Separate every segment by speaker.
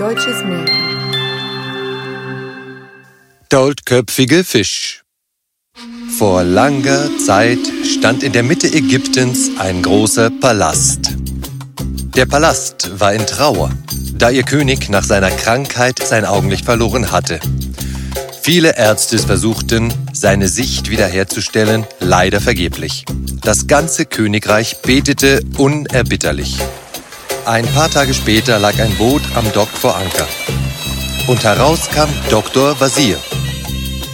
Speaker 1: deutsches Märchen.
Speaker 2: Goldköpfige Fisch Vor langer Zeit stand in der Mitte Ägyptens ein großer Palast. Der Palast war in Trauer, da ihr König nach seiner Krankheit sein Augenlicht verloren hatte. Viele Ärzte versuchten, seine Sicht wiederherzustellen, leider vergeblich. Das ganze Königreich betete unerbitterlich. Ein paar Tage später lag ein Boot am Dock vor Anker. Und heraus kam Dr. Wazir.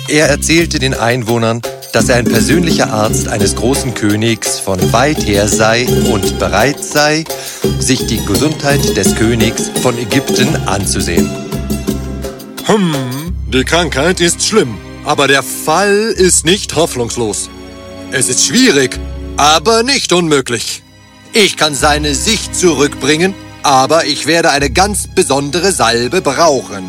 Speaker 2: Er erzählte den Einwohnern, dass er ein persönlicher Arzt eines großen Königs von weit her sei und bereit sei, sich die Gesundheit des Königs von Ägypten anzusehen.
Speaker 3: Hm, die Krankheit ist schlimm, aber der Fall ist nicht hoffnungslos. Es ist schwierig, aber nicht unmöglich. Ich kann seine Sicht zurückbringen, aber ich werde eine ganz besondere Salbe brauchen.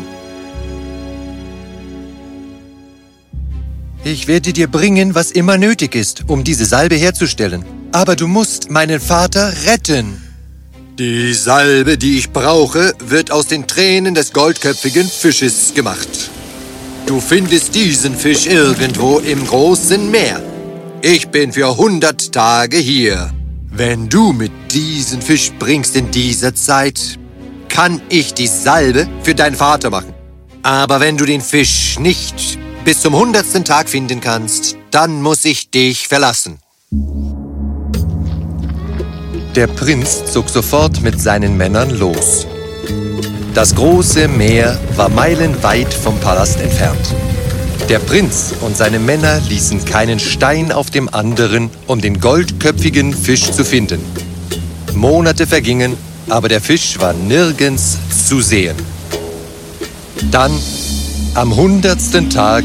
Speaker 2: Ich werde dir bringen, was immer nötig ist, um diese Salbe herzustellen. Aber du musst meinen Vater retten.
Speaker 3: Die Salbe, die ich brauche, wird aus den Tränen des goldköpfigen Fisches gemacht. Du findest diesen Fisch irgendwo im großen Meer. Ich bin für 100 Tage hier. Wenn du mit diesem Fisch bringst in dieser Zeit, kann ich die Salbe für deinen Vater machen. Aber wenn du den Fisch nicht bis zum hundertsten Tag finden kannst, dann muss ich dich verlassen.
Speaker 2: Der Prinz zog sofort mit seinen Männern los. Das große Meer war meilenweit vom Palast entfernt. Der Prinz und seine Männer ließen keinen Stein auf dem anderen, um den goldköpfigen Fisch zu finden. Monate vergingen, aber der Fisch war nirgends zu sehen. Dann, am hundertsten Tag,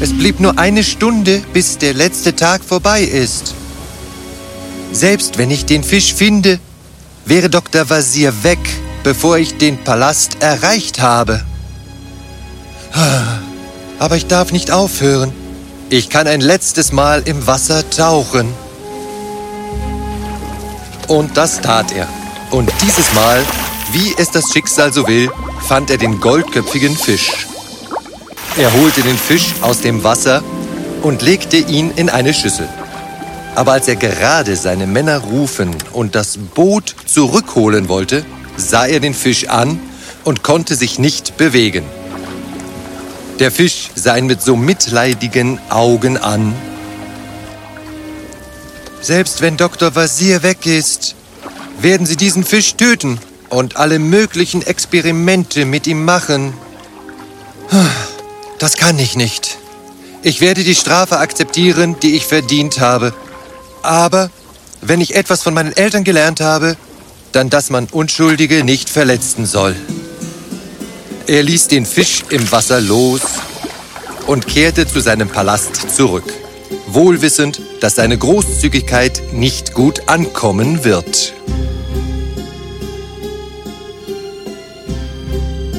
Speaker 2: es blieb nur eine Stunde, bis der letzte Tag vorbei ist. Selbst wenn ich den Fisch finde, wäre Dr. Wazir weg, bevor ich den Palast erreicht habe. Aber ich darf nicht aufhören. Ich kann ein letztes Mal im Wasser tauchen. Und das tat er. Und dieses Mal, wie es das Schicksal so will, fand er den goldköpfigen Fisch. Er holte den Fisch aus dem Wasser und legte ihn in eine Schüssel. Aber als er gerade seine Männer rufen und das Boot zurückholen wollte, sah er den Fisch an und konnte sich nicht bewegen. Der Fisch sah ihn mit so mitleidigen Augen an. Selbst wenn Dr. Wazir weg ist, werden sie diesen Fisch töten und alle möglichen Experimente mit ihm machen. Das kann ich nicht. Ich werde die Strafe akzeptieren, die ich verdient habe. Aber wenn ich etwas von meinen Eltern gelernt habe, dann, dass man Unschuldige nicht verletzen soll. Er ließ den Fisch im Wasser los und kehrte zu seinem Palast zurück, wohlwissend, dass seine Großzügigkeit nicht gut ankommen wird.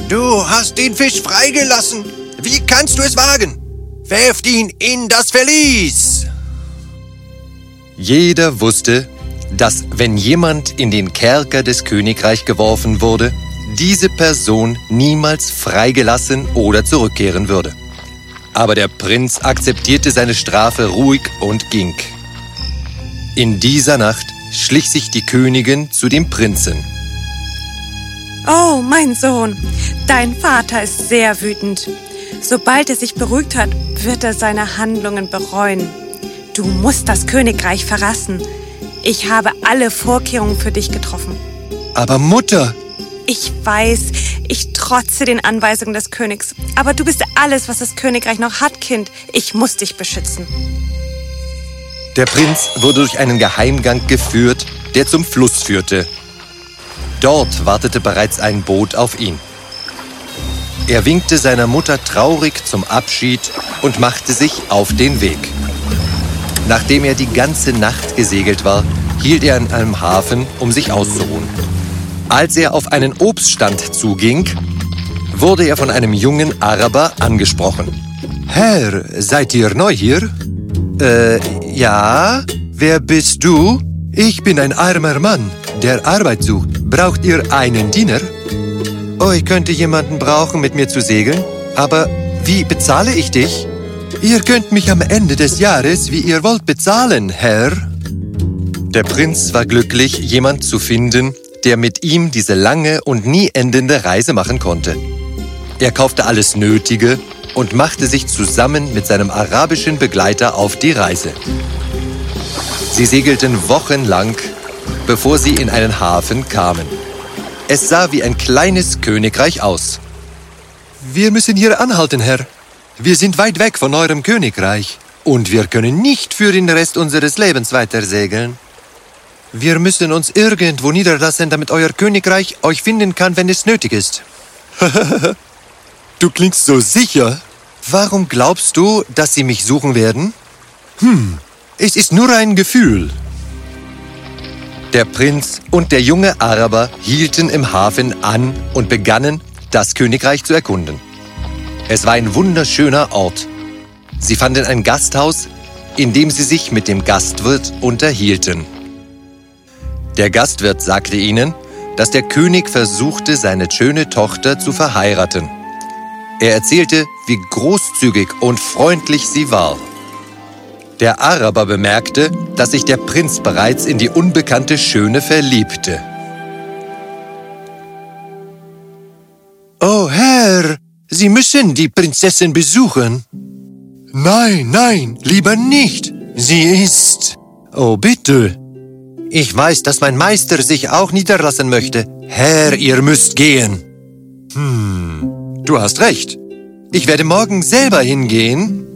Speaker 3: Du hast den Fisch freigelassen. Wie kannst du es wagen? Werft ihn in das Verlies!
Speaker 2: Jeder wusste, dass wenn jemand in den Kerker des Königreichs geworfen wurde, diese Person niemals freigelassen oder zurückkehren würde. Aber der Prinz akzeptierte seine Strafe ruhig und ging. In dieser Nacht schlich sich die Königin zu dem Prinzen.
Speaker 4: Oh, mein Sohn, dein Vater ist sehr wütend. Sobald er sich beruhigt hat, wird er seine Handlungen bereuen. Du musst das Königreich verlassen. Ich habe alle Vorkehrungen für dich getroffen.
Speaker 2: Aber Mutter!
Speaker 4: Ich weiß, ich trotze den Anweisungen des Königs. Aber du bist alles, was das Königreich noch hat, Kind. Ich muss dich beschützen.
Speaker 2: Der Prinz wurde durch einen Geheimgang geführt, der zum Fluss führte. Dort wartete bereits ein Boot auf ihn. Er winkte seiner Mutter traurig zum Abschied und machte sich auf den Weg. Nachdem er die ganze Nacht gesegelt war, hielt er in einem Hafen, um sich auszuruhen. Als er auf einen Obststand zuging, wurde er von einem jungen Araber angesprochen. Herr, seid ihr neu hier? Äh, ja. Wer bist du? Ich bin ein armer Mann, der Arbeit sucht. Braucht ihr einen Diener? Oh, ich könnte jemanden brauchen, mit mir zu segeln. Aber wie bezahle ich dich? Ihr könnt mich am Ende des Jahres, wie ihr wollt, bezahlen, Herr. Der Prinz war glücklich, jemand zu finden, der mit ihm diese lange und nie endende Reise machen konnte. Er kaufte alles Nötige und machte sich zusammen mit seinem arabischen Begleiter auf die Reise. Sie segelten wochenlang, bevor sie in einen Hafen kamen. Es sah wie ein kleines Königreich aus. Wir müssen hier anhalten, Herr. Wir sind weit weg von eurem Königreich und wir können nicht für den Rest unseres Lebens weiter segeln. Wir müssen uns irgendwo niederlassen, damit euer Königreich euch finden kann, wenn es nötig ist. du klingst so sicher. Warum glaubst du, dass sie mich suchen werden? Hm, es ist nur ein Gefühl. Der Prinz und der junge Araber hielten im Hafen an und begannen, das Königreich zu erkunden. Es war ein wunderschöner Ort. Sie fanden ein Gasthaus, in dem sie sich mit dem Gastwirt unterhielten. Der Gastwirt sagte ihnen, dass der König versuchte, seine schöne Tochter zu verheiraten. Er erzählte, wie großzügig und freundlich sie war. Der Araber bemerkte, dass sich der Prinz bereits in die unbekannte Schöne verliebte. Oh Herr, Sie müssen die Prinzessin besuchen. Nein, nein, lieber nicht. Sie ist... Oh, bitte. Ich weiß, dass mein Meister sich auch niederlassen möchte. Herr, ihr müsst gehen. Hm, du hast recht. Ich werde morgen selber hingehen.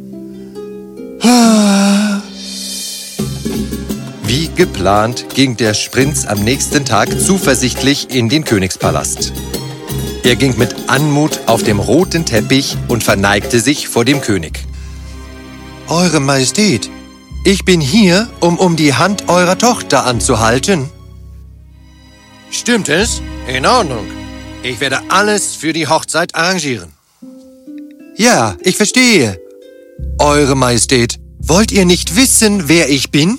Speaker 2: Wie geplant ging der Prinz am nächsten Tag zuversichtlich in den Königspalast. Er ging mit Anmut auf dem roten Teppich und verneigte sich vor dem König. Eure Majestät, ich bin hier, um um die Hand eurer Tochter anzuhalten.
Speaker 3: Stimmt es? In Ordnung. Ich werde alles für die Hochzeit arrangieren.
Speaker 2: Ja, ich verstehe. Eure Majestät, wollt ihr nicht wissen, wer ich bin?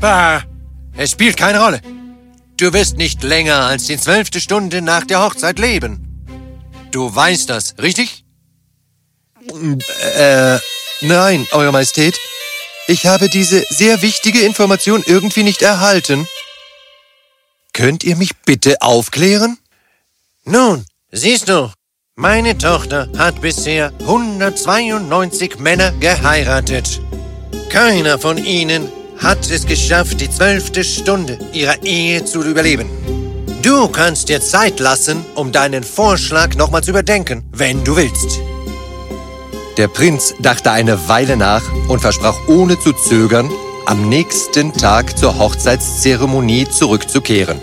Speaker 3: Bah, es spielt keine Rolle. Du wirst nicht länger als die zwölfte Stunde nach der Hochzeit leben. Du weißt das, richtig?
Speaker 2: Äh, nein, Eure Majestät. Ich habe diese sehr wichtige Information irgendwie nicht erhalten. Könnt ihr mich bitte aufklären?
Speaker 3: Nun, siehst du, meine Tochter hat bisher 192 Männer geheiratet. Keiner von ihnen hat es geschafft, die zwölfte Stunde ihrer Ehe zu überleben. Du kannst dir Zeit lassen, um deinen Vorschlag nochmal zu überdenken, wenn du willst.
Speaker 2: Der Prinz dachte eine Weile nach und versprach ohne zu zögern, am nächsten Tag zur Hochzeitszeremonie zurückzukehren.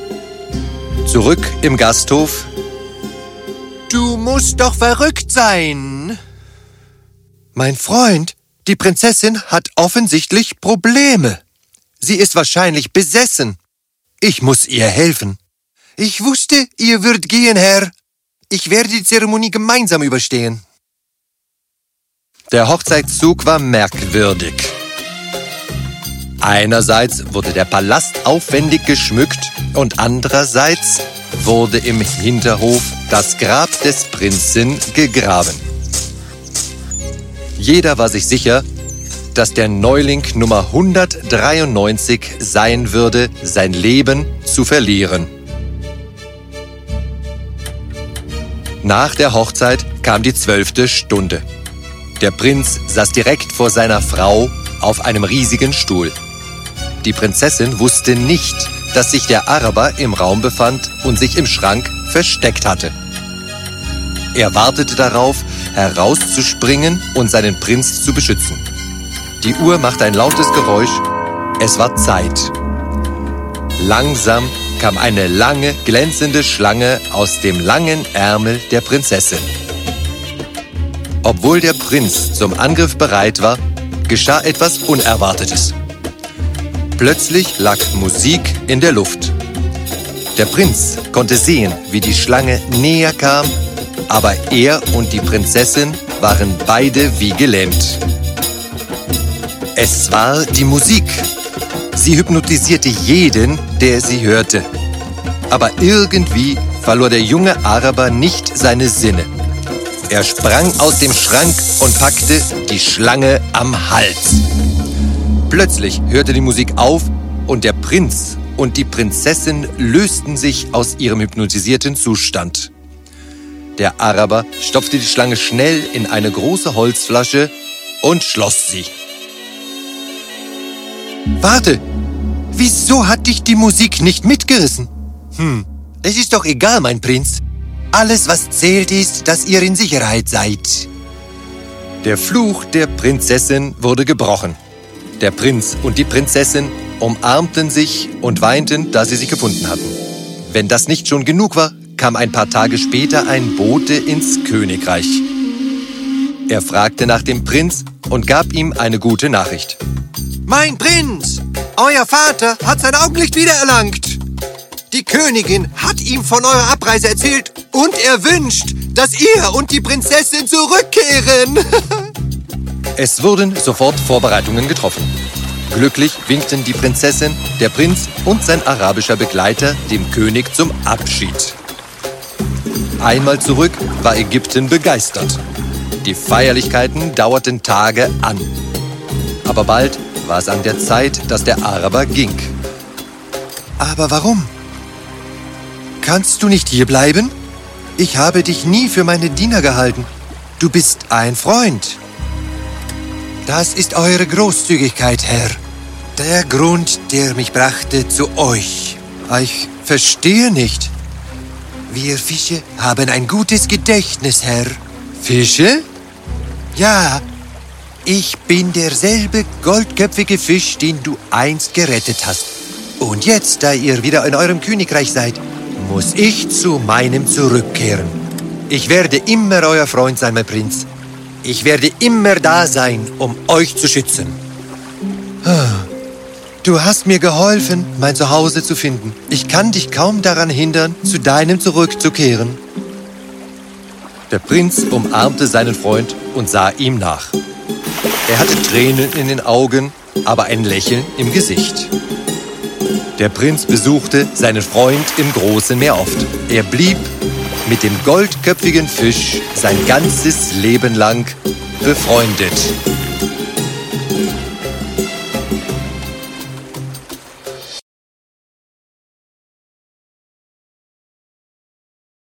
Speaker 2: Zurück im Gasthof. Du musst doch verrückt sein. Mein Freund, die Prinzessin hat offensichtlich Probleme. Sie ist wahrscheinlich besessen. Ich muss ihr helfen. Ich wusste, ihr würdet gehen, Herr. Ich werde die Zeremonie gemeinsam überstehen. Der Hochzeitszug war merkwürdig. Einerseits wurde der Palast aufwendig geschmückt und andererseits wurde im Hinterhof das Grab des Prinzen gegraben. Jeder war sich sicher, dass der Neuling Nummer 193 sein würde, sein Leben zu verlieren. Nach der Hochzeit kam die zwölfte Stunde. Der Prinz saß direkt vor seiner Frau auf einem riesigen Stuhl. Die Prinzessin wusste nicht, dass sich der Araber im Raum befand und sich im Schrank versteckt hatte. Er wartete darauf, herauszuspringen und seinen Prinz zu beschützen. Die Uhr machte ein lautes Geräusch. Es war Zeit. Langsam kam eine lange, glänzende Schlange aus dem langen Ärmel der Prinzessin. Obwohl der Prinz zum Angriff bereit war, geschah etwas Unerwartetes. Plötzlich lag Musik in der Luft. Der Prinz konnte sehen, wie die Schlange näher kam, aber er und die Prinzessin waren beide wie gelähmt. Es war die Musik. Sie hypnotisierte jeden, der sie hörte. Aber irgendwie verlor der junge Araber nicht seine Sinne. Er sprang aus dem Schrank und packte die Schlange am Hals. Plötzlich hörte die Musik auf und der Prinz und die Prinzessin lösten sich aus ihrem hypnotisierten Zustand. Der Araber stopfte die Schlange schnell in eine große Holzflasche und schloss sie. Warte, wieso hat dich die Musik nicht mitgerissen? Hm, es ist doch egal, mein Prinz. Alles, was zählt, ist, dass ihr in Sicherheit seid. Der Fluch der Prinzessin wurde gebrochen. Der Prinz und die Prinzessin umarmten sich und weinten, da sie sich gefunden hatten. Wenn das nicht schon genug war, kam ein paar Tage später ein Bote ins Königreich. Er fragte nach dem Prinz und gab ihm eine gute Nachricht.
Speaker 3: Mein Prinz, euer Vater hat sein Augenlicht wiedererlangt. Die Königin hat ihm von eurer Abreise erzählt und er wünscht, dass ihr und die Prinzessin zurückkehren.
Speaker 2: es wurden sofort Vorbereitungen getroffen. Glücklich winkten die Prinzessin, der Prinz und sein arabischer Begleiter dem König zum Abschied. Einmal zurück war Ägypten begeistert. Die Feierlichkeiten dauerten Tage an. Aber bald war es an der Zeit, dass der Araber ging. Aber warum? Kannst du nicht hier bleiben? Ich habe dich nie für meine Diener gehalten. Du bist ein Freund. Das ist eure Großzügigkeit, Herr. Der Grund, der mich brachte zu euch. Ich verstehe nicht. Wir Fische haben ein gutes Gedächtnis, Herr. Fische? Ja, ich bin derselbe goldköpfige Fisch, den du einst gerettet hast. Und jetzt, da ihr wieder in eurem Königreich seid, muss ich zu meinem zurückkehren. Ich werde immer euer Freund sein, mein Prinz. Ich werde immer da sein, um euch zu schützen. Du hast mir geholfen, mein Zuhause zu finden. Ich kann dich kaum daran hindern, zu deinem zurückzukehren. Der Prinz umarmte seinen Freund und sah ihm nach. Er hatte Tränen in den Augen, aber ein Lächeln im Gesicht. Der Prinz besuchte seinen Freund im großen Meer oft. Er blieb mit dem goldköpfigen Fisch sein ganzes Leben lang befreundet.